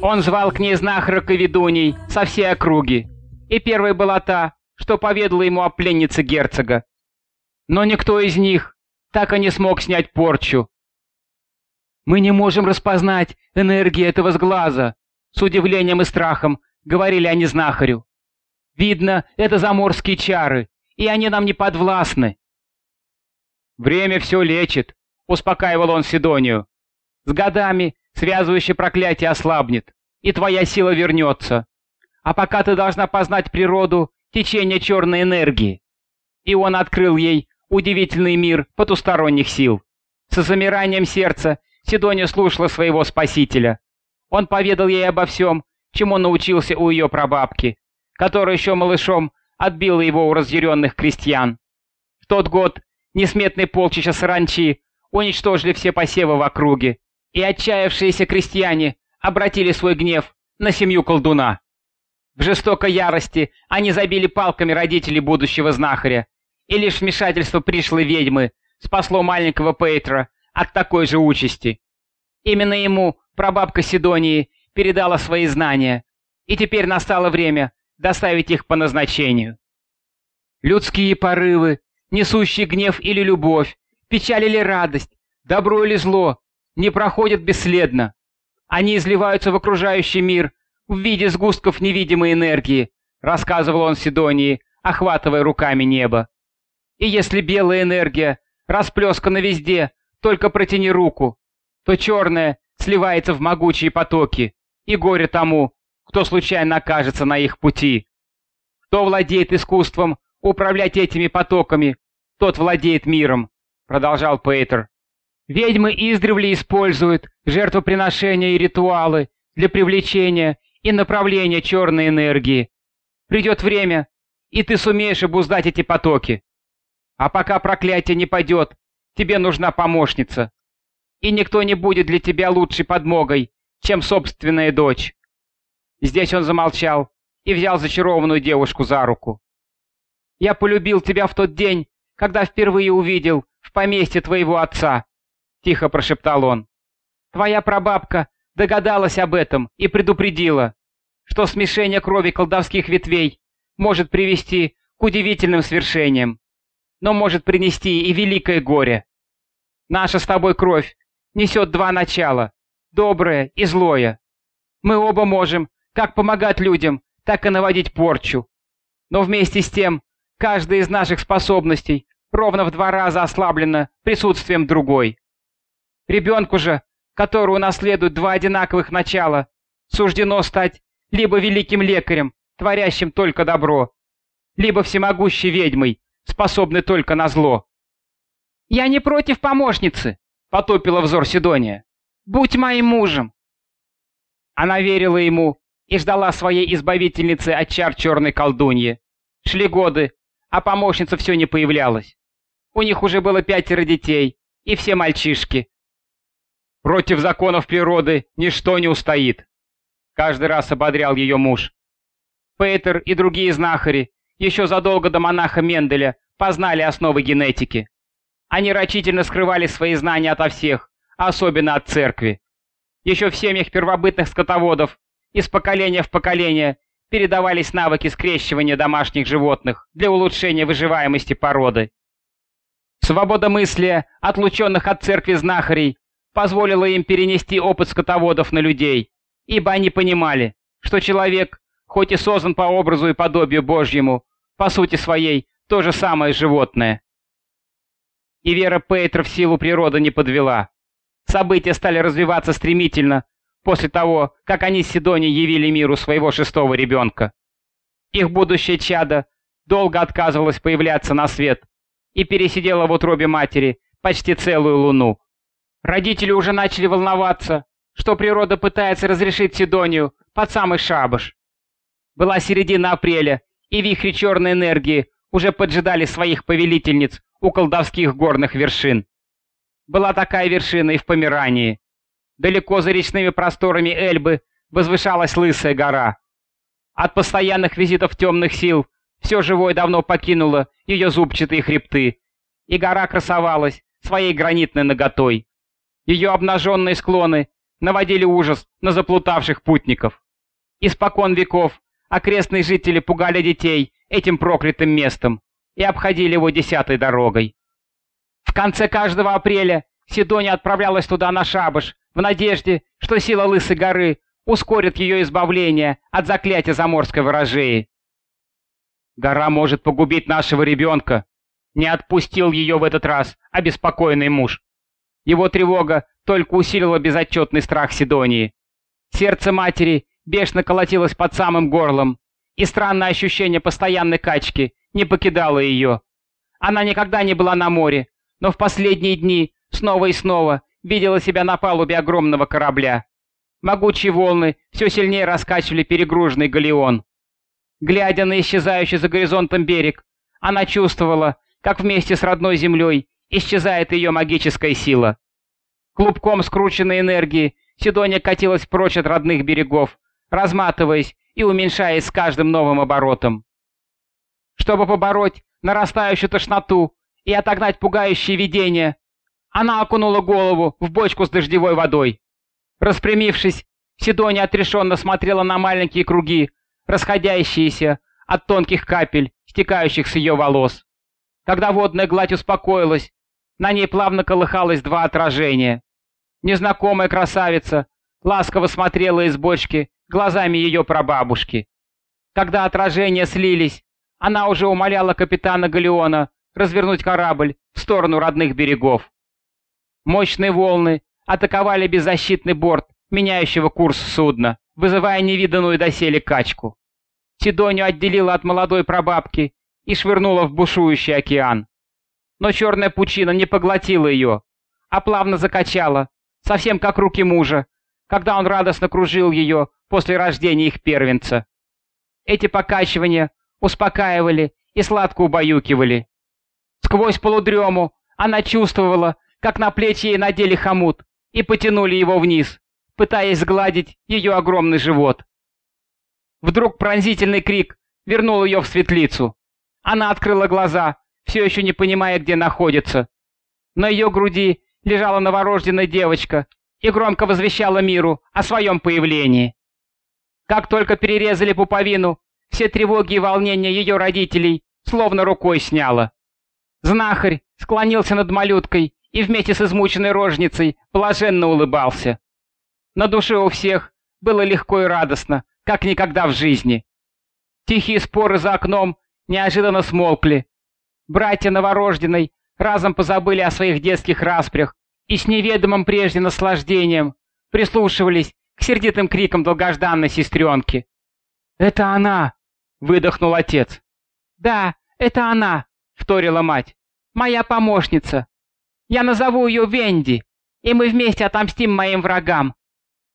Он звал к ней знахарок и ведуней со всей округи, и первой была та, что поведала ему о пленнице герцога. Но никто из них так и не смог снять порчу. «Мы не можем распознать энергии этого сглаза», — с удивлением и страхом говорили они знахарю. «Видно, это заморские чары, и они нам не подвластны». «Время все лечит», — успокаивал он Сидонию. «С годами связывающее проклятие ослабнет, и твоя сила вернется. А пока ты должна познать природу течения черной энергии». И он открыл ей удивительный мир потусторонних сил. Со замиранием сердца Сидония слушала своего спасителя. Он поведал ей обо всем, чему научился у ее прабабки, которая еще малышом отбила его у разъяренных крестьян. В тот год несметные полчища саранчи уничтожили все посевы в округе, и отчаявшиеся крестьяне обратили свой гнев на семью колдуна. В жестокой ярости они забили палками родителей будущего знахаря, и лишь вмешательство пришлой ведьмы спасло маленького Пейтра от такой же участи. Именно ему прабабка Сидонии передала свои знания, и теперь настало время доставить их по назначению. Людские порывы, несущие гнев или любовь, печаль или радость, добро или зло, не проходят бесследно. Они изливаются в окружающий мир в виде сгустков невидимой энергии, рассказывал он Сидонии, охватывая руками небо. И если белая энергия расплескана везде, только протяни руку, то черная сливается в могучие потоки, и горе тому, кто случайно окажется на их пути. Кто владеет искусством управлять этими потоками, тот владеет миром, продолжал Пейтер. Ведьмы издревле используют жертвоприношения и ритуалы для привлечения и направления черной энергии. Придет время, и ты сумеешь обуздать эти потоки. А пока проклятие не падет, тебе нужна помощница. И никто не будет для тебя лучшей подмогой, чем собственная дочь. Здесь он замолчал и взял зачарованную девушку за руку. Я полюбил тебя в тот день, когда впервые увидел в поместье твоего отца, тихо прошептал он. Твоя прабабка догадалась об этом и предупредила, что смешение крови колдовских ветвей может привести к удивительным свершениям но может принести и великое горе. Наша с тобой кровь несет два начала — доброе и злое. Мы оба можем как помогать людям, так и наводить порчу. Но вместе с тем, каждая из наших способностей ровно в два раза ослаблена присутствием другой. Ребенку же, который унаследует два одинаковых начала, суждено стать либо великим лекарем, творящим только добро, либо всемогущей ведьмой, способны только на зло. «Я не против помощницы», — потупила взор Сидония. «Будь моим мужем». Она верила ему и ждала своей избавительницы от чар черной колдуньи. Шли годы, а помощница все не появлялась. У них уже было пятеро детей, и все мальчишки. Против законов природы ничто не устоит. Каждый раз ободрял ее муж. Пейтер и другие знахари еще задолго до монаха Менделя познали основы генетики. Они рачительно скрывали свои знания ото всех, особенно от церкви. Еще в семьях первобытных скотоводов из поколения в поколение передавались навыки скрещивания домашних животных для улучшения выживаемости породы. Свобода мысли, отлученных от церкви знахарей, позволила им перенести опыт скотоводов на людей, ибо они понимали, что человек, хоть и создан по образу и подобию Божьему, по сути своей, то же самое животное. И вера Пейтра в силу природы не подвела. События стали развиваться стремительно после того, как они с Сидонией явили миру своего шестого ребенка. Их будущее чадо долго отказывалось появляться на свет и пересидело в утробе матери почти целую луну. Родители уже начали волноваться, что природа пытается разрешить Сидонию под самый шабаш. Была середина апреля, и вихри черной энергии уже поджидали своих повелительниц у колдовских горных вершин. Была такая вершина и в Померании. Далеко за речными просторами Эльбы возвышалась Лысая гора. От постоянных визитов темных сил все живое давно покинуло ее зубчатые хребты, и гора красовалась своей гранитной наготой. Ее обнаженные склоны наводили ужас на заплутавших путников. Испокон веков окрестные жители пугали детей этим проклятым местом и обходили его десятой дорогой. В конце каждого апреля Сидония отправлялась туда на шабаш в надежде, что сила Лысой горы ускорит ее избавление от заклятия заморской ворожеи. «Гора может погубить нашего ребенка», — не отпустил ее в этот раз обеспокоенный муж. Его тревога только усилила безотчетный страх Сидонии. Сердце матери бешено колотилось под самым горлом, и странное ощущение постоянной качки не покидало ее. Она никогда не была на море, но в последние дни снова и снова видела себя на палубе огромного корабля. Могучие волны все сильнее раскачивали перегруженный галеон. Глядя на исчезающий за горизонтом берег, она чувствовала, как вместе с родной землей исчезает ее магическая сила. Клубком скрученной энергии Сидония катилась прочь от родных берегов, разматываясь и уменьшаясь с каждым новым оборотом. Чтобы побороть нарастающую тошноту и отогнать пугающие видения, она окунула голову в бочку с дождевой водой. Распрямившись, Сидония отрешенно смотрела на маленькие круги, расходящиеся от тонких капель, стекающих с ее волос. Когда водная гладь успокоилась, на ней плавно колыхалось два отражения. Незнакомая красавица ласково смотрела из бочки глазами ее прабабушки. Когда отражения слились, она уже умоляла капитана Галеона развернуть корабль в сторону родных берегов. Мощные волны атаковали беззащитный борт меняющего курс судна, вызывая невиданную доселе качку. Сидонию отделила от молодой прабабки и швырнула в бушующий океан. Но черная пучина не поглотила ее, а плавно закачала, совсем как руки мужа, когда он радостно кружил ее после рождения их первенца. Эти покачивания успокаивали и сладко убаюкивали. Сквозь полудрему она чувствовала, как на плечи ей надели хомут и потянули его вниз, пытаясь сгладить ее огромный живот. Вдруг пронзительный крик вернул ее в светлицу. Она открыла глаза, все еще не понимая, где находится. На ее груди лежала новорожденная девочка и громко возвещала миру о своем появлении. Как только перерезали пуповину, все тревоги и волнения ее родителей словно рукой сняло. Знахарь склонился над малюткой и вместе с измученной рожницей блаженно улыбался. На душе у всех было легко и радостно, как никогда в жизни. Тихие споры за окном неожиданно смолкли. Братья новорожденной разом позабыли о своих детских распрях и с неведомым прежде наслаждением прислушивались к сердитым крикам долгожданной сестренки. «Это она!» — выдохнул отец. «Да, это она!» — вторила мать. «Моя помощница. Я назову ее Венди, и мы вместе отомстим моим врагам.